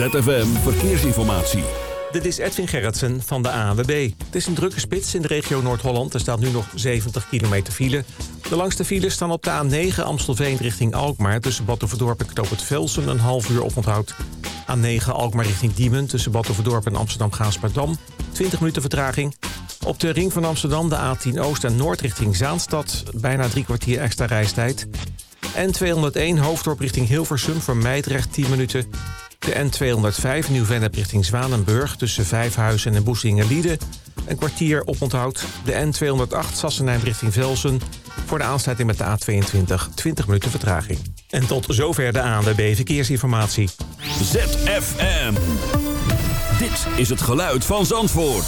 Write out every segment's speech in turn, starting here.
ZFM Verkeersinformatie. Dit is Edwin Gerritsen van de ANWB. Het is een drukke spits in de regio Noord-Holland. Er staat nu nog 70 kilometer file. De langste files staan op de A9 Amstelveen richting Alkmaar... tussen Batuverdorp en Knoop het Velsen een half uur oponthoud. A9 Alkmaar richting Diemen tussen Batuverdorp en Amsterdam-Gaasperdam. 20 minuten vertraging. Op de ring van Amsterdam de A10 Oost en Noord richting Zaanstad... bijna drie kwartier extra reistijd. N201 hoofddorp richting Hilversum voor Meidrecht 10 minuten... De N205 Nieuw-Vennep richting Zwanenburg tussen Vijfhuizen en Boesingen-Lieden. Een kwartier oponthoud. De N208 Sassenheim richting Velsen. Voor de aansluiting met de A22 20 minuten vertraging. En tot zover de ANWB Verkeersinformatie. ZFM. Dit is het geluid van Zandvoort.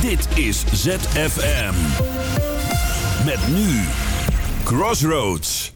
Dit is ZFM. Met nu Crossroads.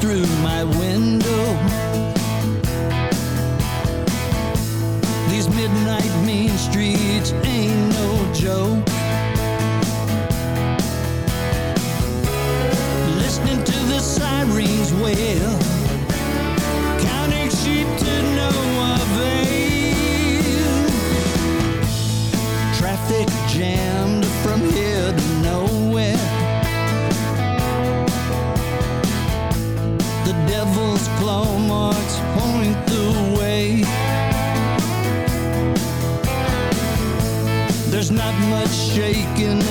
through my window. These midnight mean streets ain't no joke. listening to the sirens wail, shaking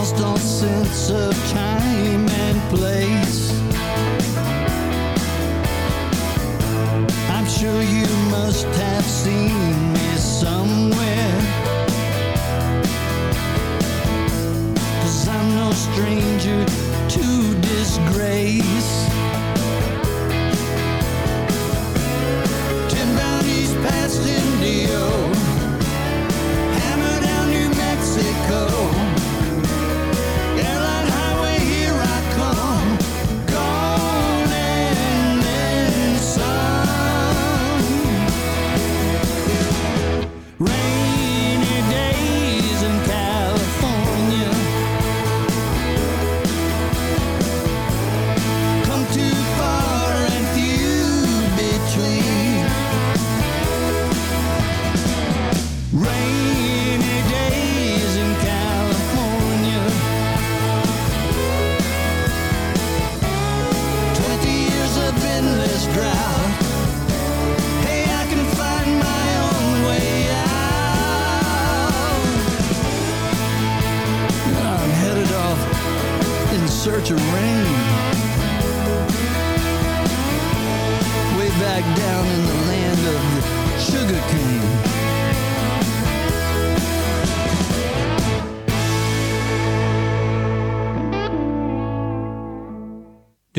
Lost all sense of time and place. I'm sure you must have seen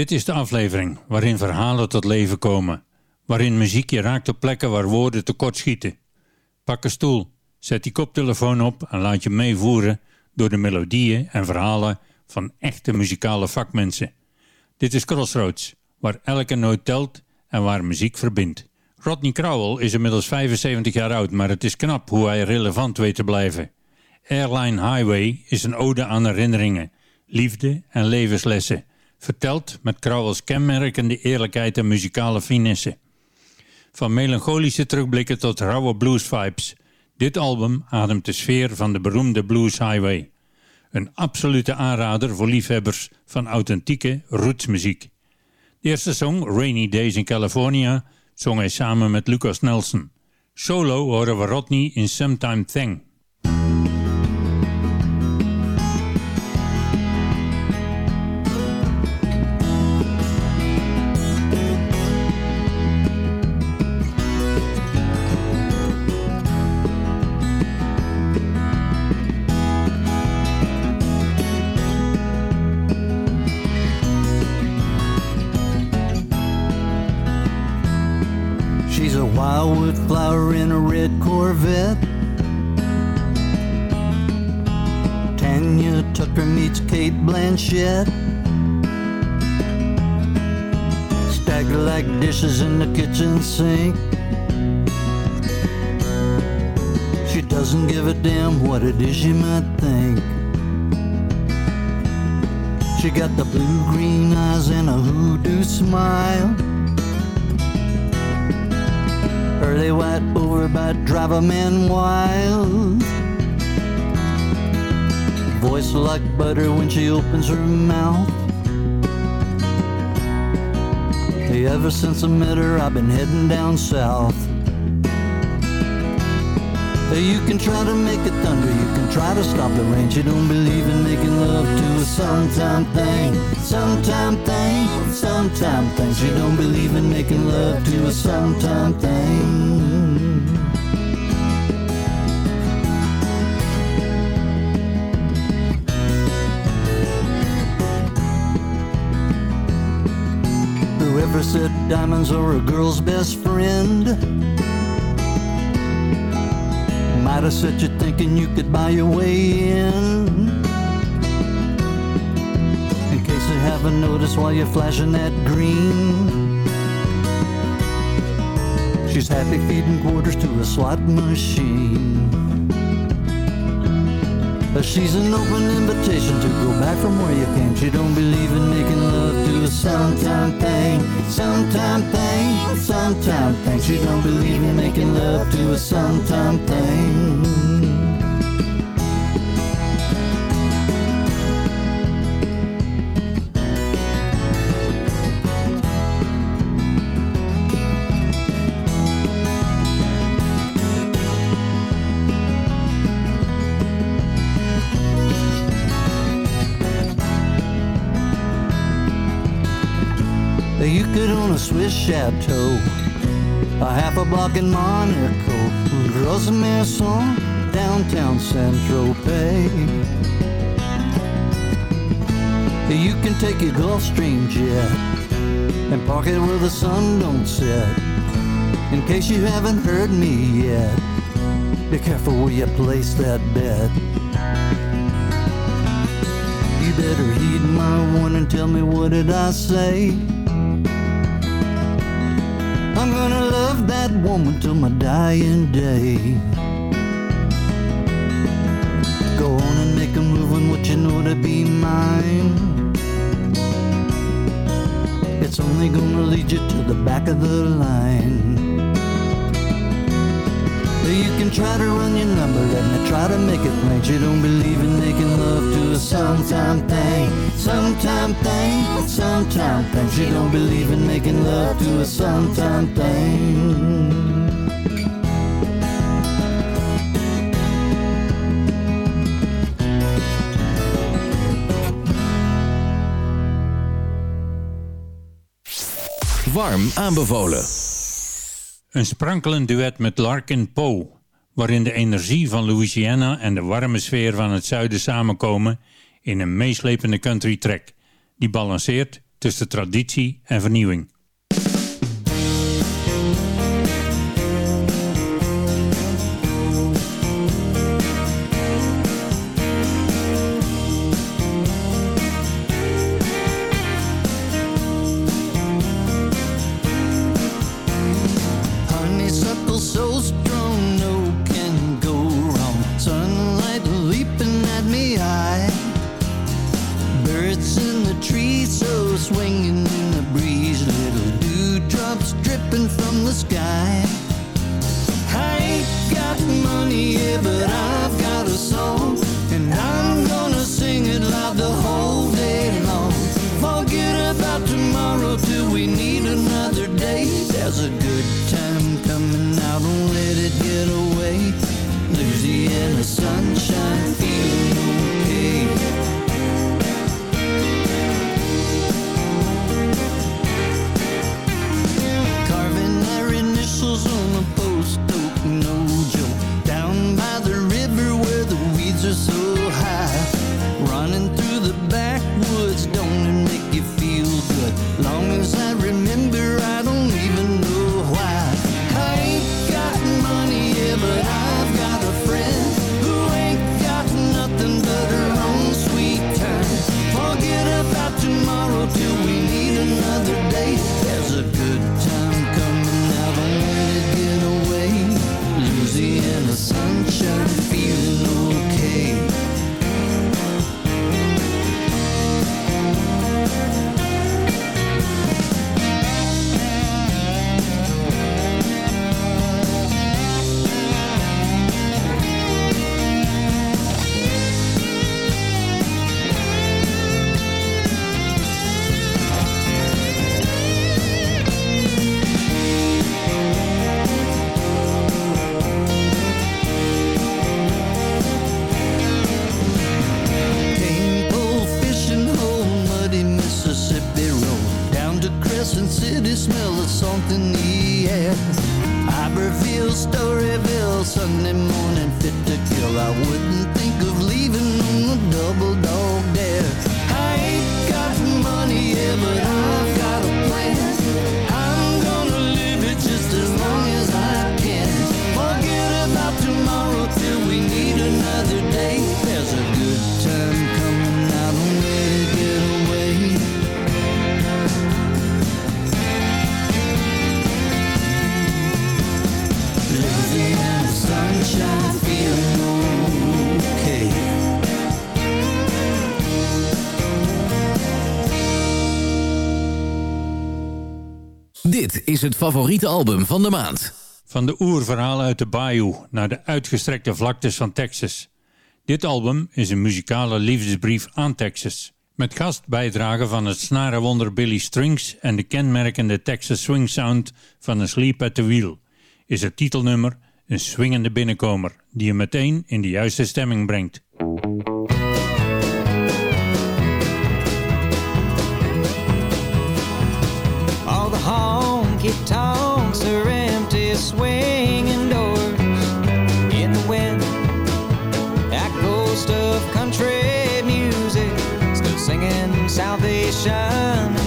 Dit is de aflevering waarin verhalen tot leven komen. Waarin muziek je raakt op plekken waar woorden tekort schieten. Pak een stoel, zet die koptelefoon op en laat je meevoeren door de melodieën en verhalen van echte muzikale vakmensen. Dit is Crossroads, waar elke noot telt en waar muziek verbindt. Rodney Crowell is inmiddels 75 jaar oud, maar het is knap hoe hij relevant weet te blijven. Airline Highway is een ode aan herinneringen, liefde en levenslessen, verteld met Crowell's kenmerkende eerlijkheid en muzikale finesse. Van melancholische terugblikken tot rauwe blues vibes. Dit album ademt de sfeer van de beroemde Blues Highway. Een absolute aanrader voor liefhebbers van authentieke rootsmuziek. De eerste song, Rainy Days in California, zong hij samen met Lucas Nelson. Solo horen we Rodney in Sometime Thing. Corvette. Tanya Tucker meets Cate Blanchett. Stagger like dishes in the kitchen sink. She doesn't give a damn what it is you might think. She got the blue green eyes and a hoodoo smile. Early white over drive a man wild. Voice like butter when she opens her mouth. Hey, ever since I met her, I've been heading down south. You can try to make it thunder, you can try to stop the rain. You don't believe in making love to a sometime thing, sometime thing, sometime thing. You don't believe in making love to a sometime thing. Whoever said diamonds are a girl's best friend might have set you thinking you could buy your way in. In case you haven't noticed while you're flashing that green. She's happy feeding quarters to a slot machine. She's an open invitation to go back from where you came. She don't believe in making love to a sometime thing, sometime thing, sometime thing. She don't believe in making love to a sometime thing. Chateau, a half a block in Monaco, Gros Maison, downtown Saint-Tropez. You can take your Gulfstream jet and park it where the sun don't set. In case you haven't heard me yet, be careful where you place that bet. You better heed my warning, tell me what did I say? Love that woman till my dying day. Go on and make a move on what you know to be mine. It's only gonna lead you to the back of the line you can try to run your number let me, try to make it plain. You don't believe in making love to a sometime thing, sometime thing, sometime thing. She don't believe in making love to a sometime thing. Warm aanbevolen. Een sprankelend duet met Larkin Poe, waarin de energie van Louisiana en de warme sfeer van het zuiden samenkomen in een meeslepende country track, die balanceert tussen traditie en vernieuwing. is het favoriete album van de maand. Van de oerverhalen uit de bayou naar de uitgestrekte vlaktes van Texas. Dit album is een muzikale liefdesbrief aan Texas. Met gastbijdragen van het snarenwonder Billy Strings en de kenmerkende Texas swing sound van een Sleep at the Wheel is het titelnummer een swingende binnenkomer die je meteen in de juiste stemming brengt. Tongues are empty swinging doors. In the wind, that ghost of country music, still singing salvation.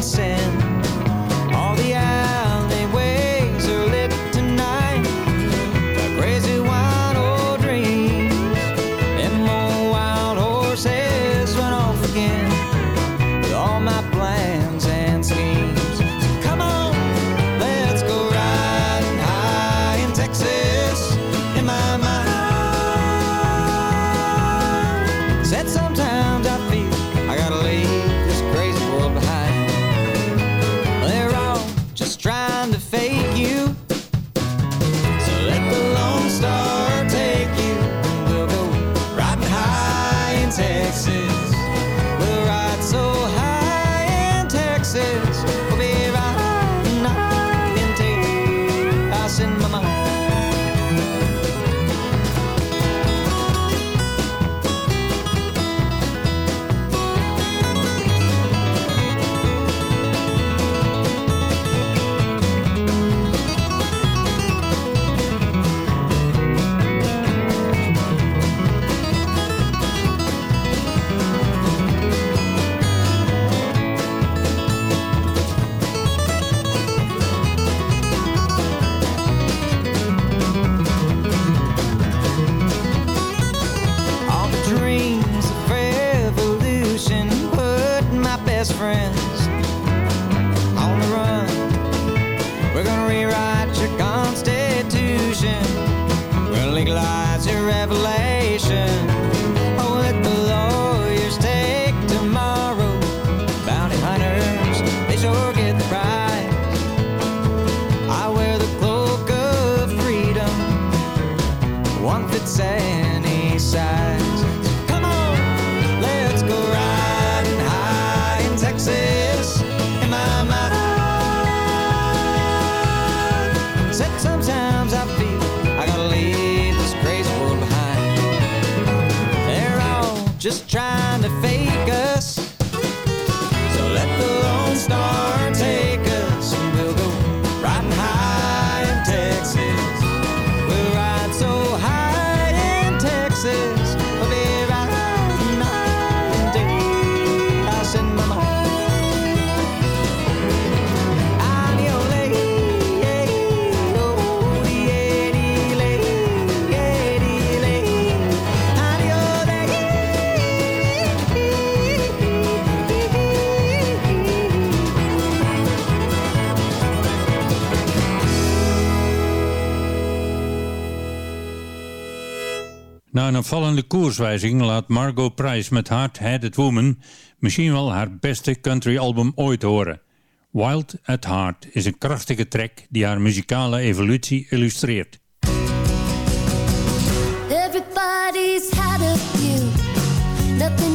Na een opvallende koerswijzing laat Margot Price met Hard-Headed Woman misschien wel haar beste country-album ooit horen. Wild at Heart is een krachtige track die haar muzikale evolutie illustreert. Everybody's nothing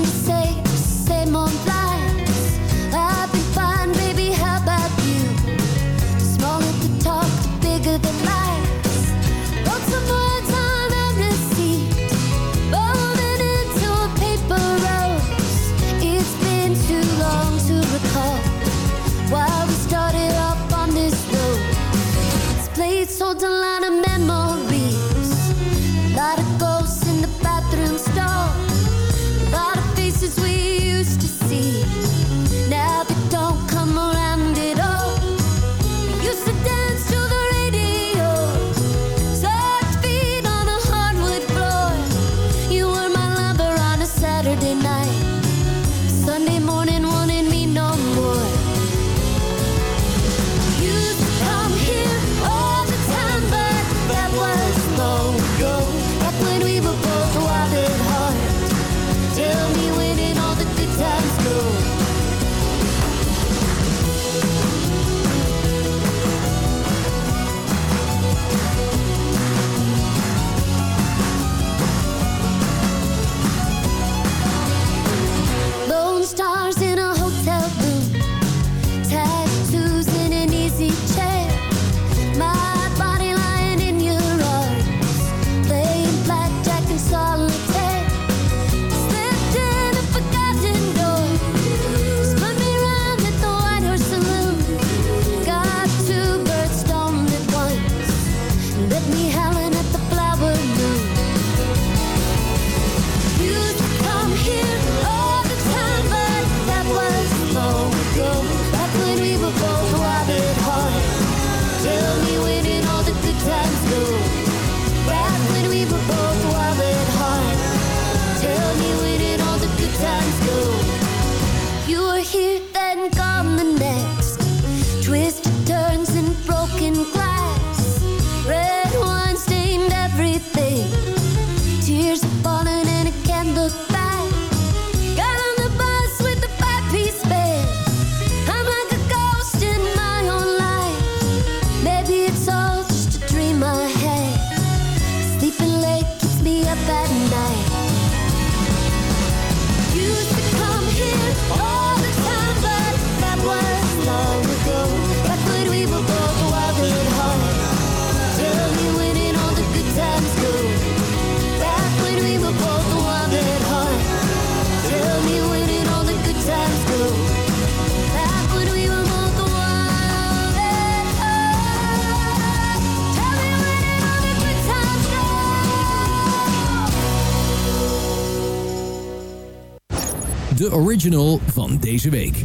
van deze week.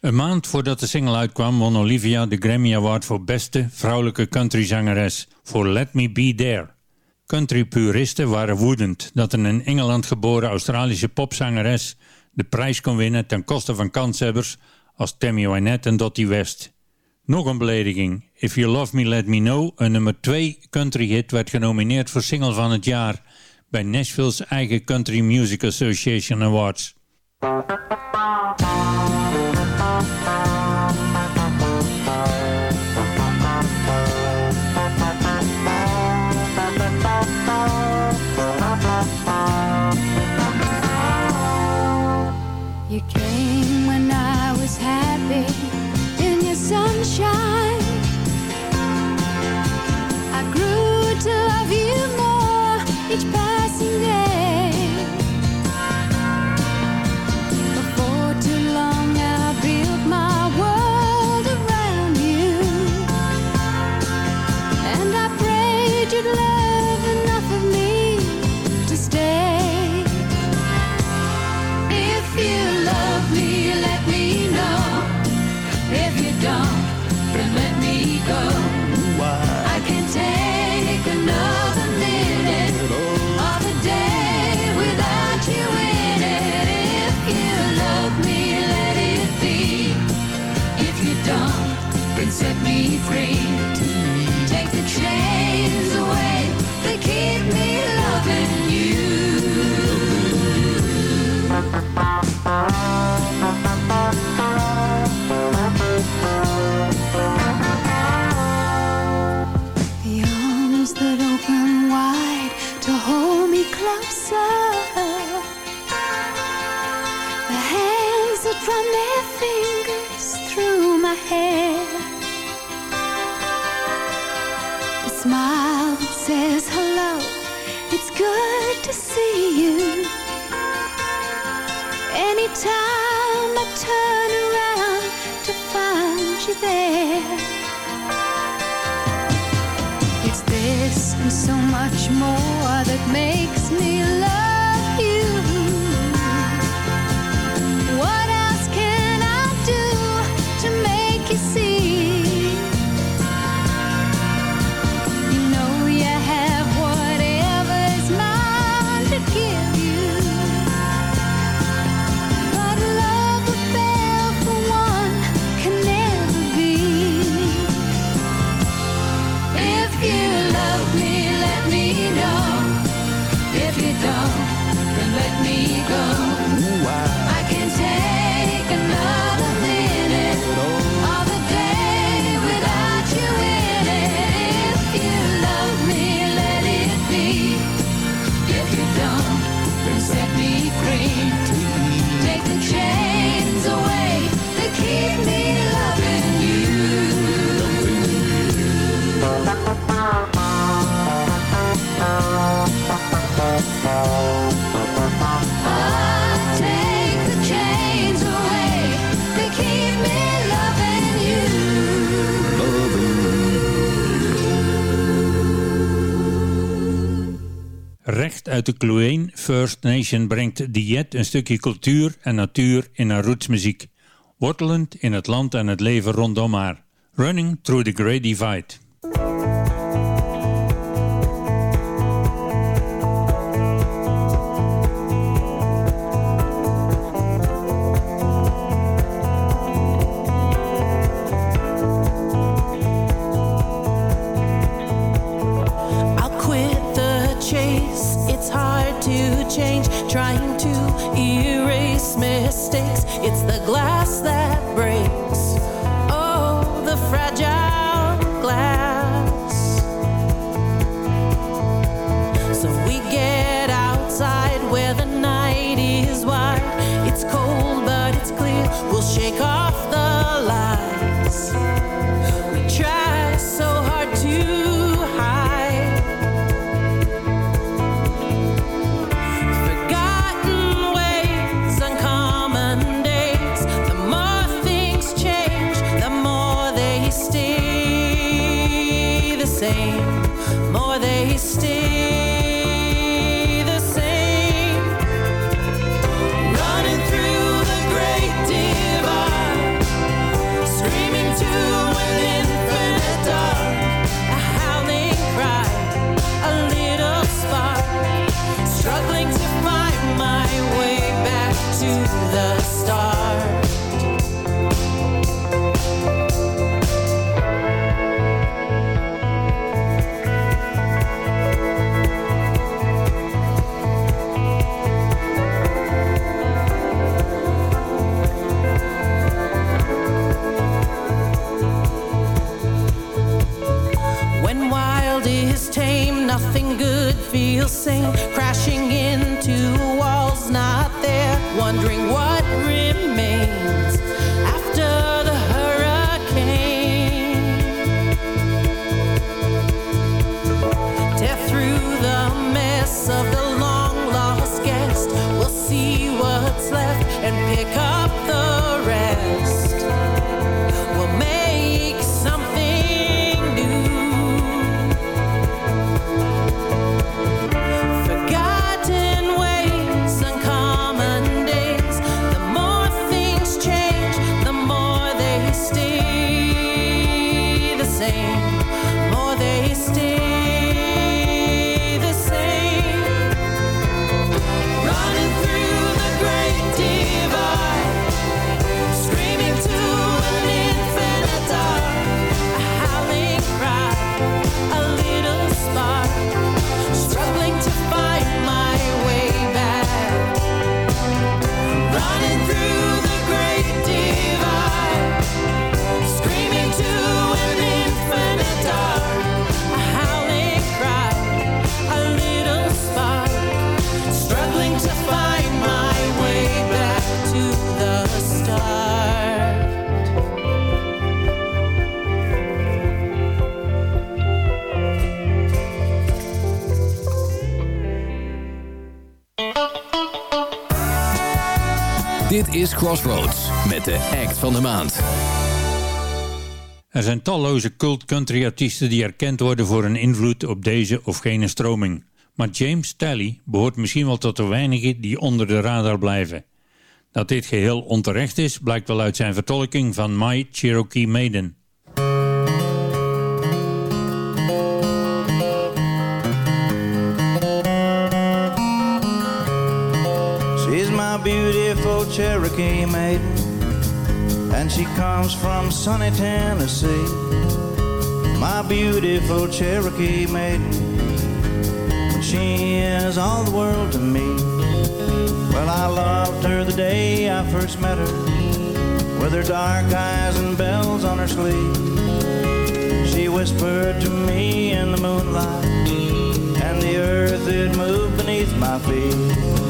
Een maand voordat de single uitkwam won Olivia de Grammy Award voor beste vrouwelijke countryzangeres voor Let Me Be There. Countrypuristen waren woedend dat een in Engeland geboren Australische popzangeres de prijs kon winnen ten koste van kanshebbers als Tammy Wynette en Dottie West. Nog een belediging. If You Love Me Let Me Know, een nummer 2 countryhit, werd genomineerd voor single van het jaar bij Nashville's eigen Country Music Association Awards. Thank you. time I turn around to find you there. It's this and so much more that makes me love. uit de Kluane First Nation brengt Diet een stukje cultuur en natuur in haar rootsmuziek, wortelend in het land en het leven rondom haar. Running Through the Great Divide. change, trying to erase mistakes. It's the glass that van de maand. Er zijn talloze cult country artiesten die erkend worden voor hun invloed op deze of gene stroming. Maar James Talley behoort misschien wel tot de weinigen die onder de radar blijven. Dat dit geheel onterecht is, blijkt wel uit zijn vertolking van My Cherokee Maiden. She's my beautiful Cherokee maiden, and she comes from sunny Tennessee. My beautiful Cherokee maiden, she is all the world to me. Well, I loved her the day I first met her, with her dark eyes and bells on her sleeve. She whispered to me in the moonlight, and the earth it moved beneath my feet.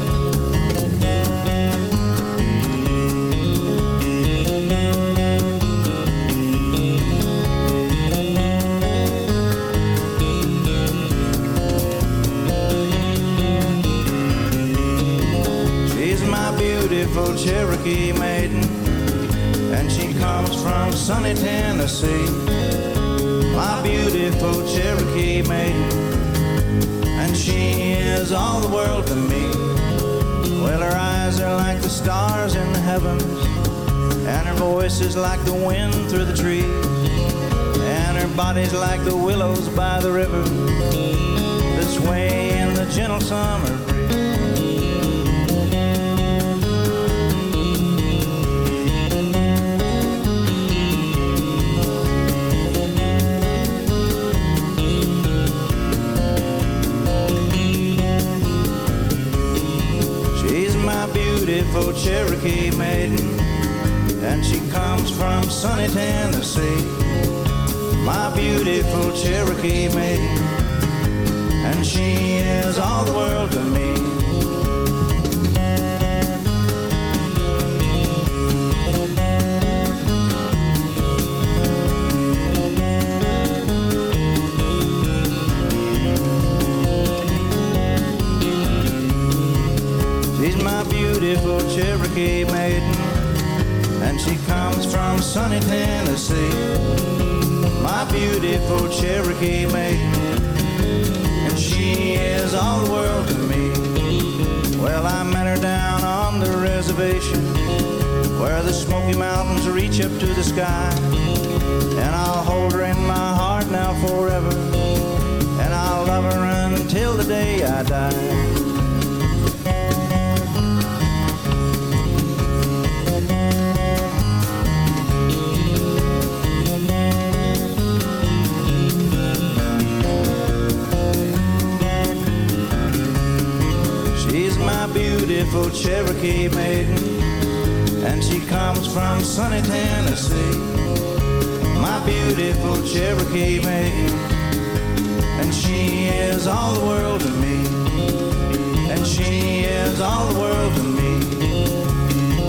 Beautiful Cherokee maiden, and she comes from sunny Tennessee. My beautiful Cherokee maiden, and she is all the world to me. Well, her eyes are like the stars in the heavens, and her voice is like the wind through the trees, and her body's like the willows by the river. That sway in the gentle summer beautiful Cherokee maiden, and she comes from sunny Tennessee. My beautiful Cherokee maiden, and she is all the world to me. Beautiful Cherokee maiden, and she comes from sunny Tennessee. My beautiful Cherokee maiden, and she is all the world to me. Well, I met her down on the reservation, where the Smoky Mountains reach up to the sky. And I'll hold her in my heart now forever, and I'll love her until the day I die. Beautiful Cherokee maiden, and she comes from sunny Tennessee. My beautiful Cherokee maiden, and she is all the world to me. And she is all the world to me.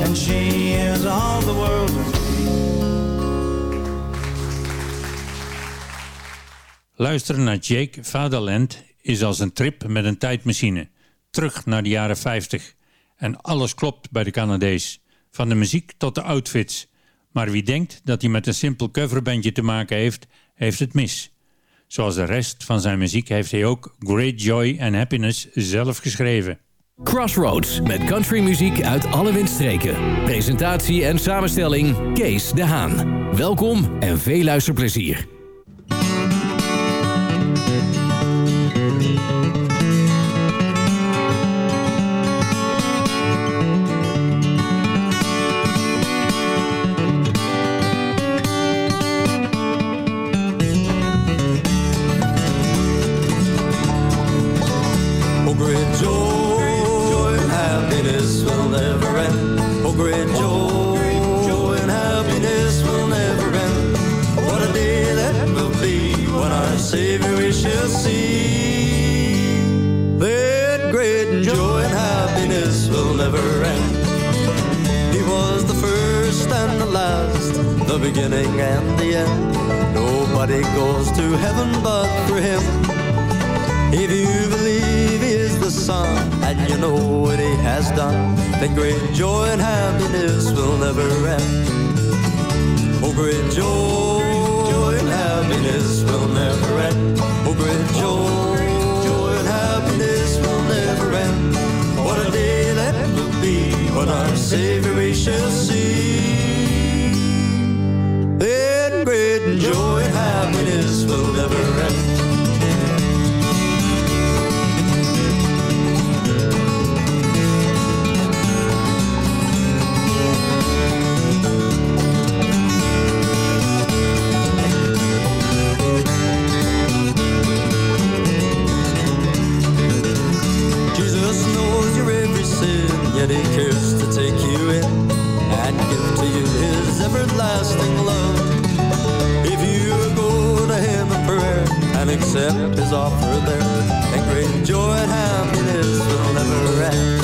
And she is all the world to me. Luisteren naar Jake Vaderland is als een trip met een tijdmachine. Terug naar de jaren 50. En alles klopt bij de Canadees. Van de muziek tot de outfits. Maar wie denkt dat hij met een simpel coverbandje te maken heeft, heeft het mis. Zoals de rest van zijn muziek heeft hij ook Great Joy and Happiness zelf geschreven. Crossroads met countrymuziek uit alle windstreken. Presentatie en samenstelling Kees de Haan. Welkom en veel luisterplezier. To heaven but for him. If you believe he is the Son, and you know what he has done, then great joy and happiness will never end. Oh, great joy and happiness will never end. Oh, great joy, joy and happiness will never end. What a day that will be when our Savior shall yet he cares to take you in and give to you his everlasting love. If you go to him in prayer and accept his offer there, then great joy and happiness will never end.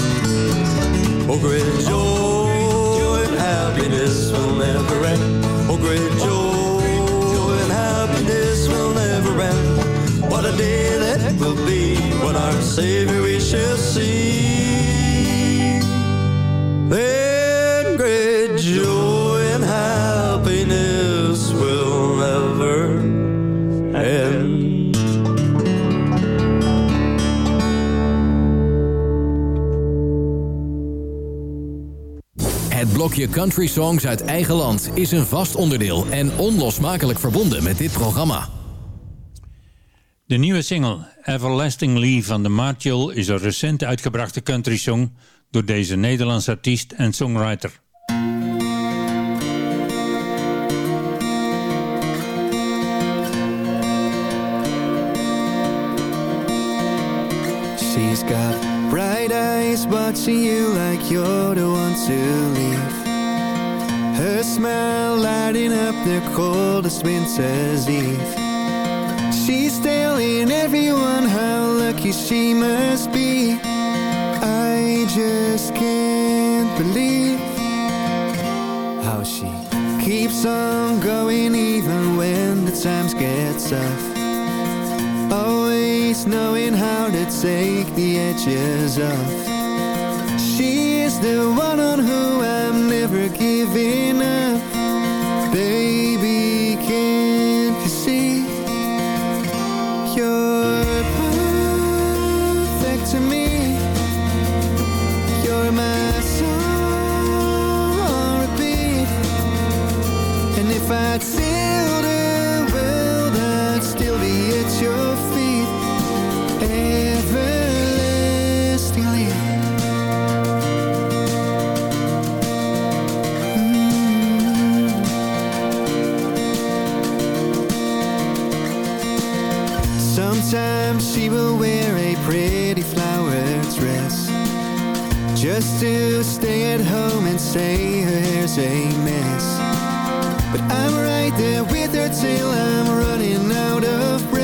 Oh, great joy and happiness will never end. Oh, great joy, joy and happiness will never end. What a day that will be when our Savior we shall see. Joy and happiness will never end. Het blokje country songs uit eigen land is een vast onderdeel en onlosmakelijk verbonden met dit programma. De nieuwe single Everlastingly van de Martial is een recent uitgebrachte country song door deze Nederlandse artiest en songwriter. Got bright eyes watching you like you're the one to leave. Her smile lighting up the coldest winter's eve. She's telling everyone how lucky she must be. I just can't believe how she keeps on going even when the times get tough. Oh, Knowing how to take the edges off. She is the one on who I'm never giving Sometimes she will wear a pretty flowered dress Just to stay at home and say her hair's a mess. But I'm right there with her till I'm running out of breath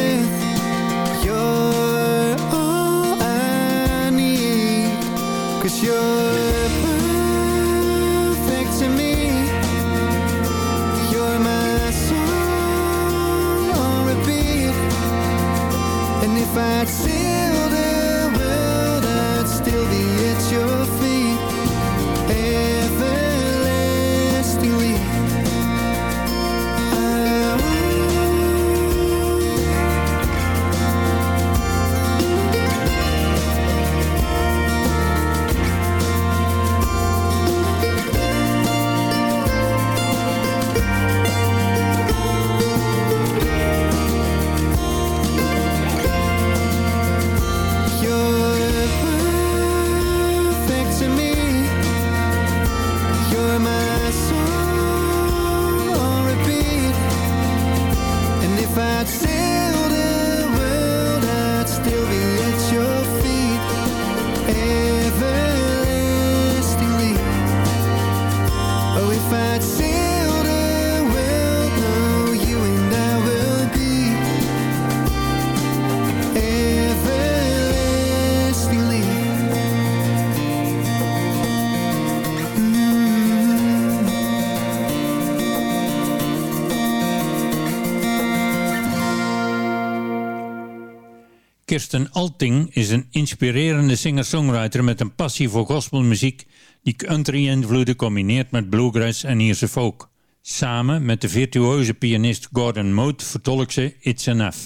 Kirsten Alting is een inspirerende singer-songwriter met een passie voor gospelmuziek die country-invloeden combineert met bluegrass en Ierse folk. Samen met de virtuose pianist Gordon Moat vertolkt ze It's Enough.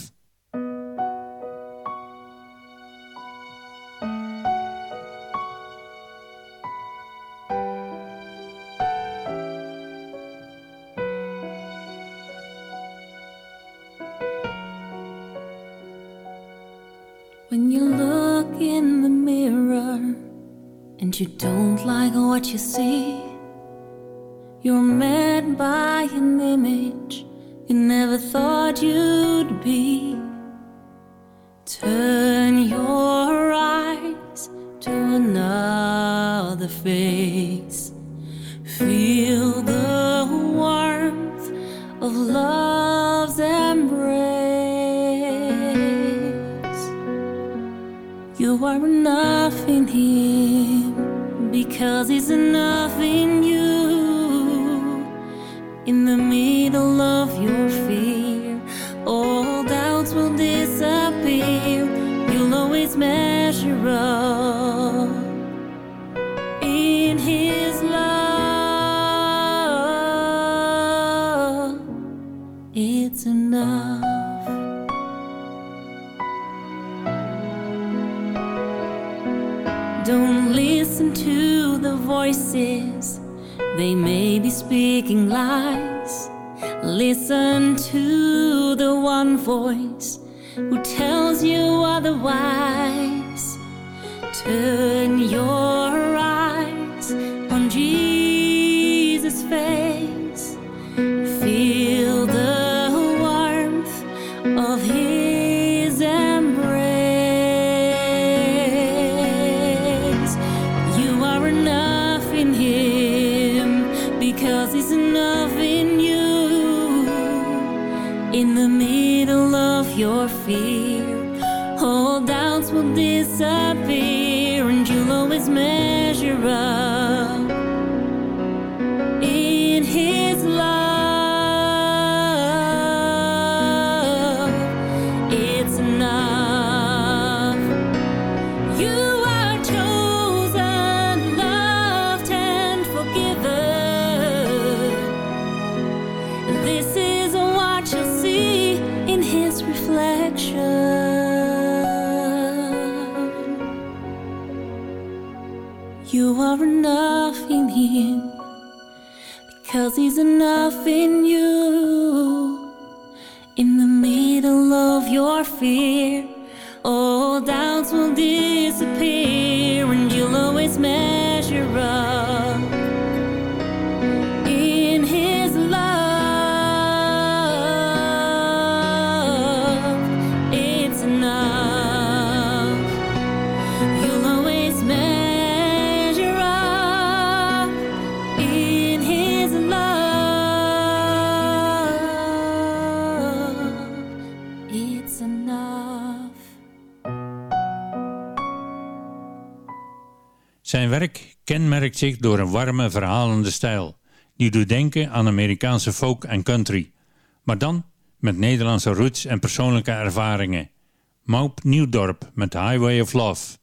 of his embrace. You are enough in him because he's enough in you. In the middle of your fear, all doubts will disappear and you'll always measure up. In you in the middle of your fear. werk kenmerkt zich door een warme, verhalende stijl, die doet denken aan Amerikaanse folk en country, maar dan met Nederlandse roots en persoonlijke ervaringen. Maup Nieuwdorp met Highway of Love.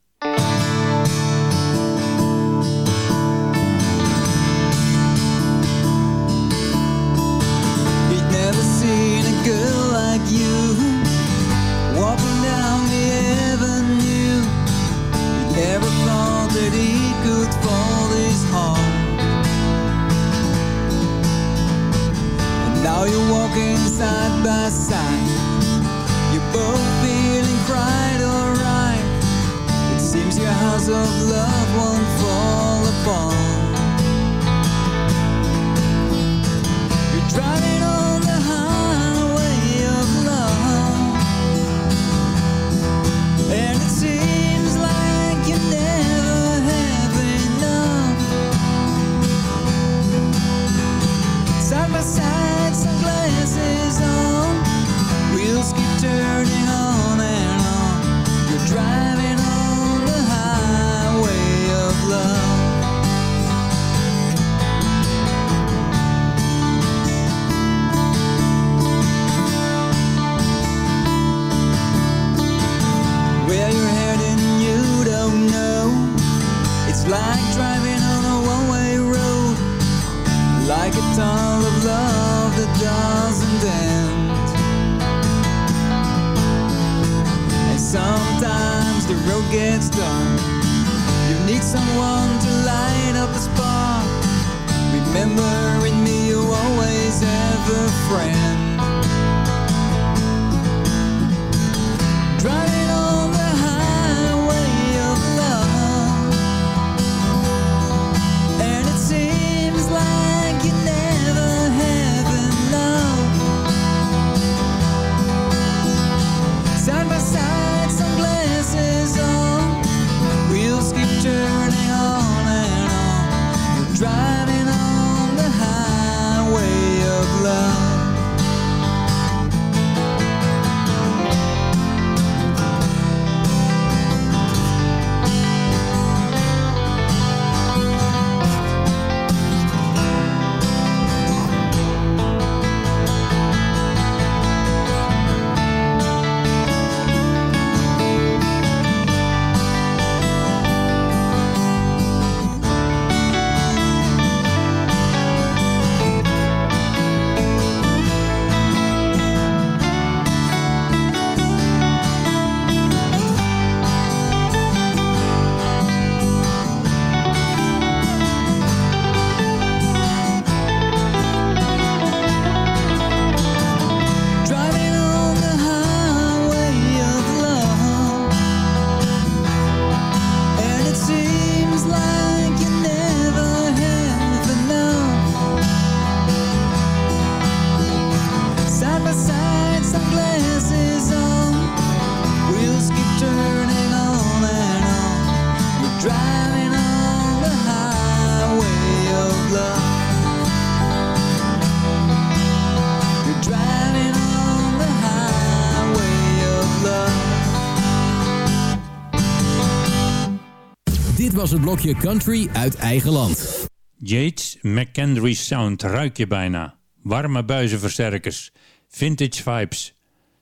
was het blokje country uit eigen land. Jades McKendry Sound ruik je bijna. Warme buizenversterkers. Vintage vibes.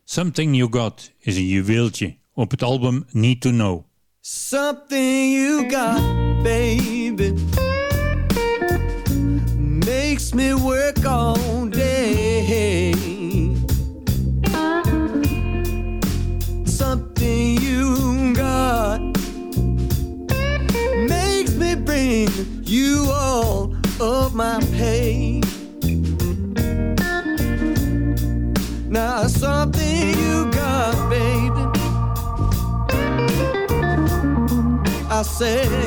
Something You Got is een juweeltje op het album Need To Know. Something you got, baby Makes me work all sé.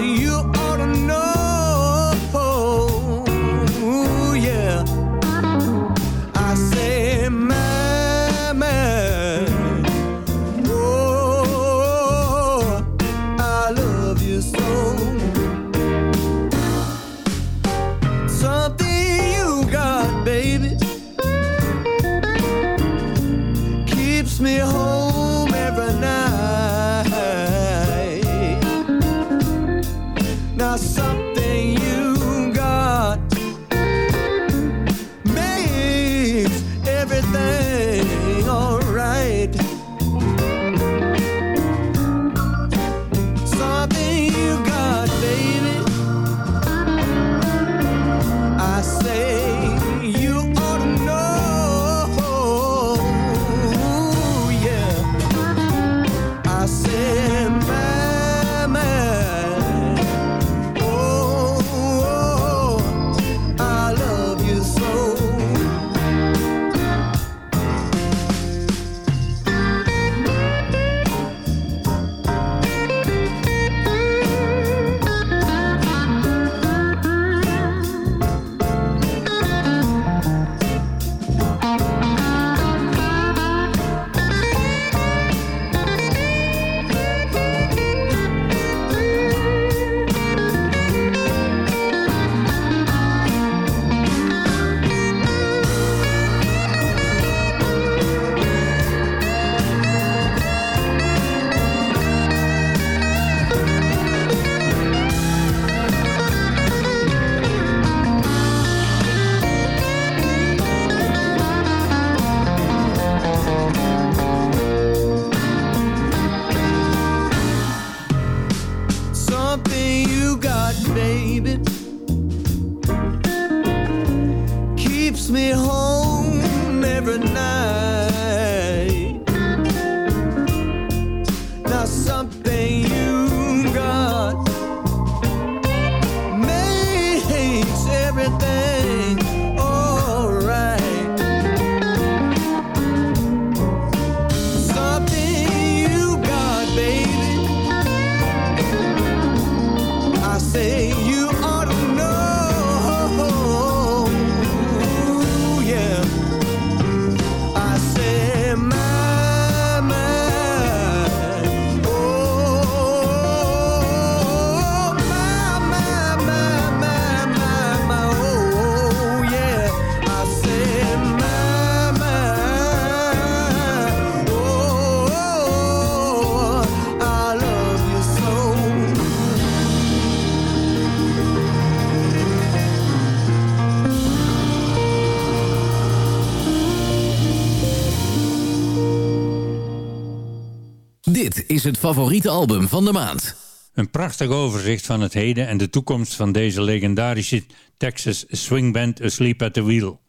Dit is het favoriete album van de maand. Een prachtig overzicht van het heden en de toekomst van deze legendarische Texas swingband Asleep at the Wheel.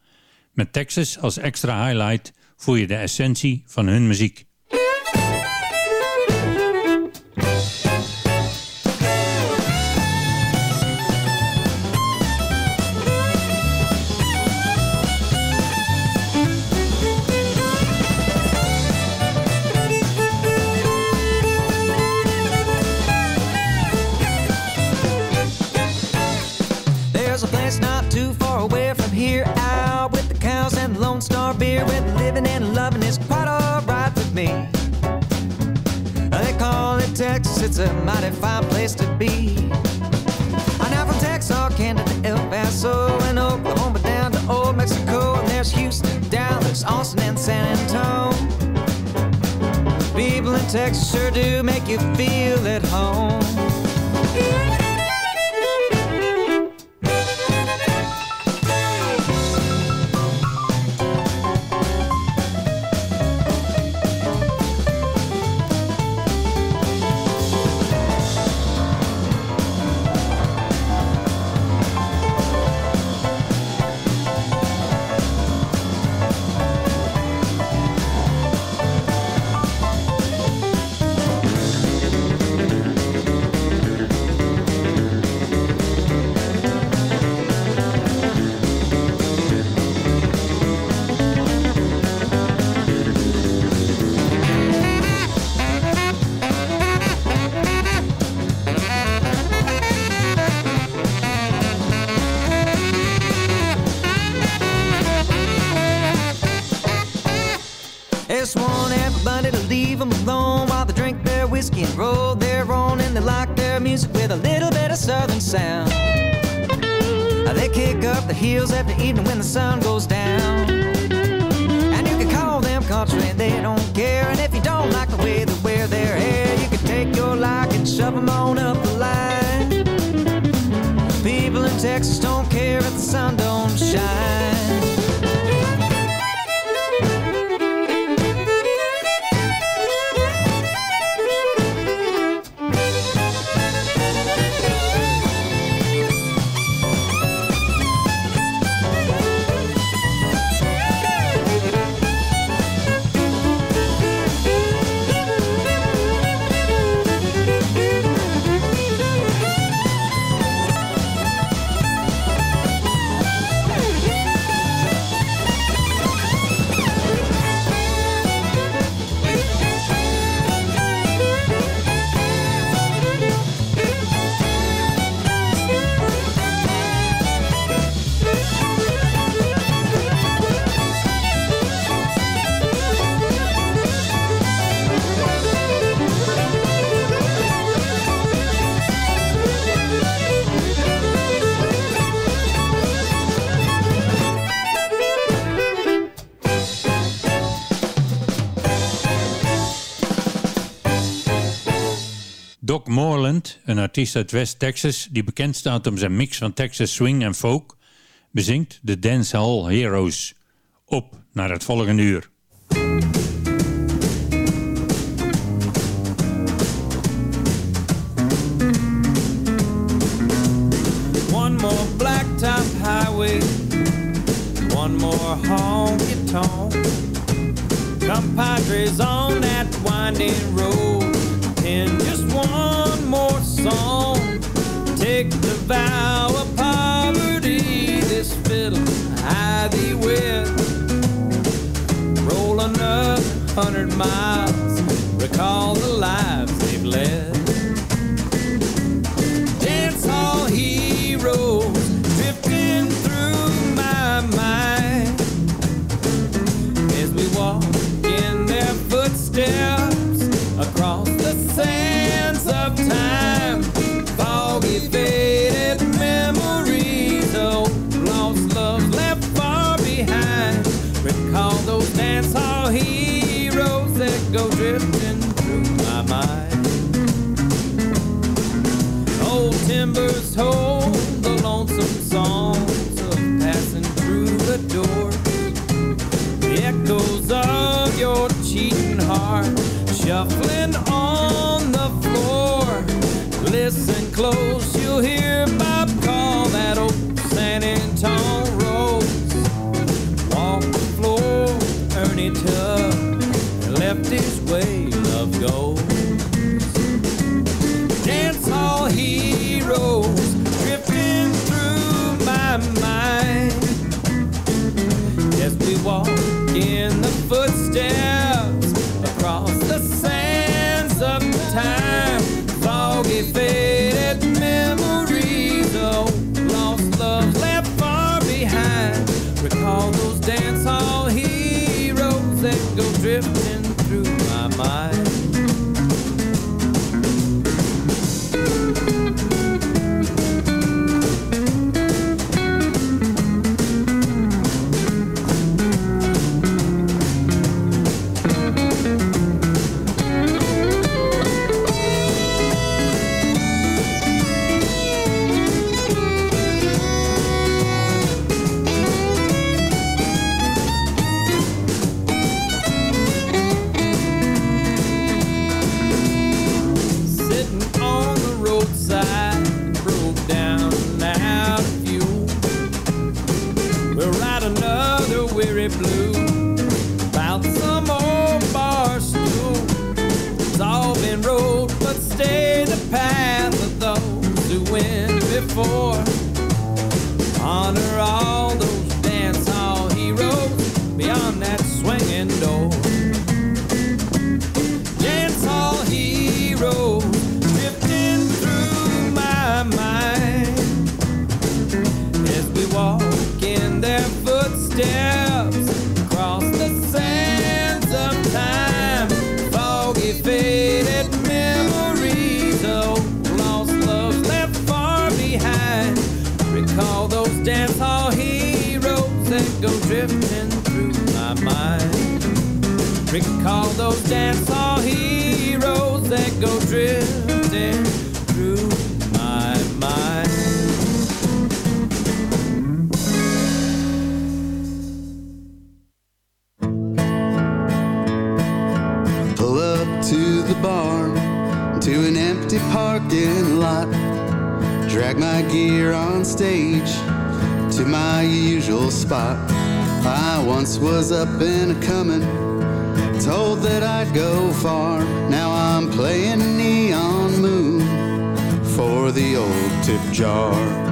Met Texas als extra highlight voel je de essentie van hun muziek. Where the living and loving is quite alright with me. They call it Texas, it's a mighty fine place to be. I'm now from Texarkana to El Paso and Oklahoma down to Old Mexico, and there's Houston, Dallas, Austin, and San Antonio. People in Texas sure do make you feel at home. Leave them alone while they drink their whiskey and roll their own, and they like their music with a little bit of southern sound. They kick up the heels every evening when the sun goes down. And you can call them country and they don't care. And if you don't like the way they wear their hair, you can take your like and shove them on up the line. People in Texas don't care if the sun don't shine. Moreland, een artiest uit West Texas die bekend staat om zijn mix van Texas swing en folk, bezingt de Dance Hall Heroes. Op naar het volgende uur. One more blacktop highway, one more honky tonk. Compadres on that winding road. in just one more song. Take the vow of poverty, this fiddle I thee with. Roll another hundred miles, recall the lives they've led. shuffling on the floor. Listen close. mais. to my usual spot. I once was up and a comin', told that I'd go far. Now I'm playin' Neon Moon for the old tip jar.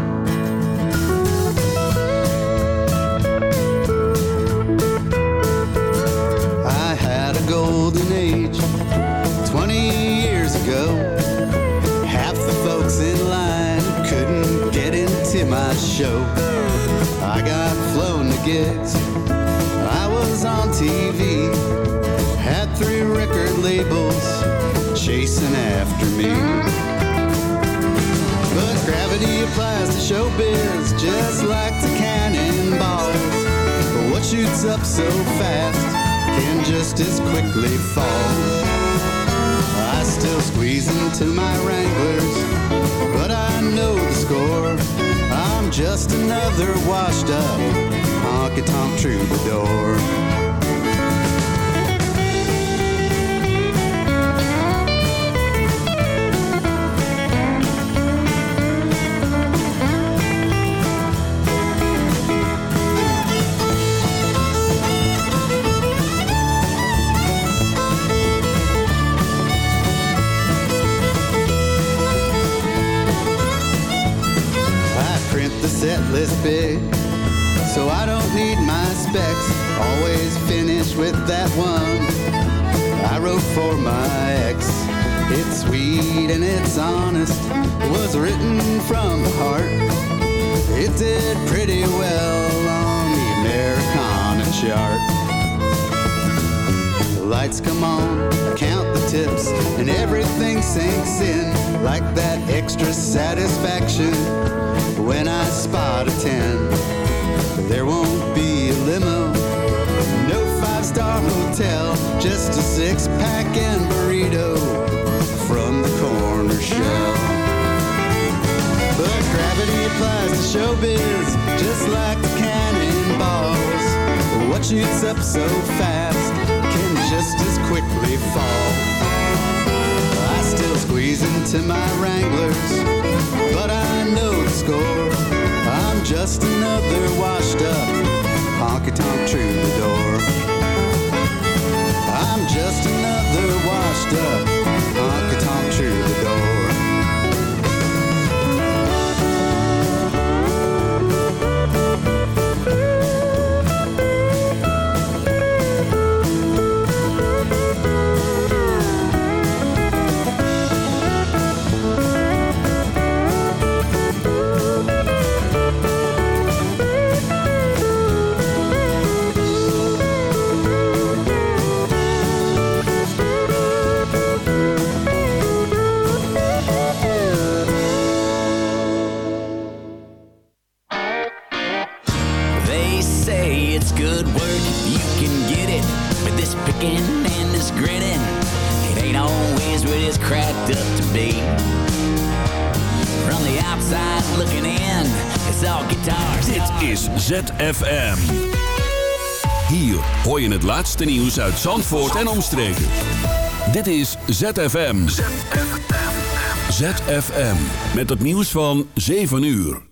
golden age 20 years ago show. I got flown to gigs. I was on TV. Had three record labels chasing after me. But gravity applies to showbiz just like to cannonballs. But what shoots up so fast can just as quickly fall. I still squeeze into my Wranglers, but I know the score. Just another washed up honky tonk troubadour. Big, so I don't need my specs. Always finish with that one I wrote for my ex. It's sweet and it's honest. It was written from the heart. It did pretty well on the Americana chart. The lights come on, And everything sinks in like that extra satisfaction when I spot a 10. There won't be a limo, no five star hotel, just a six pack and burrito from the corner shell. But gravity applies to showbiz, just like the cannonballs. What shoots up so fast can just as quickly fall. Squeeze into my Wranglers, but I know the score. I'm just another washed up honky tonk troubadour. I'm just another washed up honky tonk troubadour. Picking and this grinning, it ain't always what it's cracked up to be. From the outside looking in, it's all guitars. Dit is ZFM. Hier hoor je het laatste nieuws uit Zandvoort en omstreken. Dit is ZFM. ZFM. Met het nieuws van 7 uur.